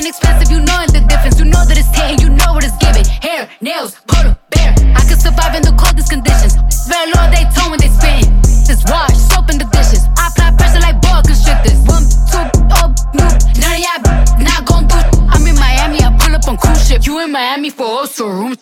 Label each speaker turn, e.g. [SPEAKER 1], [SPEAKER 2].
[SPEAKER 1] been expensive, you know the difference. You know that it's taking, you know what it's giving. Hair, nails, coat, bear. I can survive in the coldest conditions. Very low, they tone when they spin. Just wash, soap in the dishes. I apply pressure like boa constrictors. One, two, oh, no. None of y'all not gon' do. I'm in Miami, I pull up on cruise ship. You in Miami for also rooms.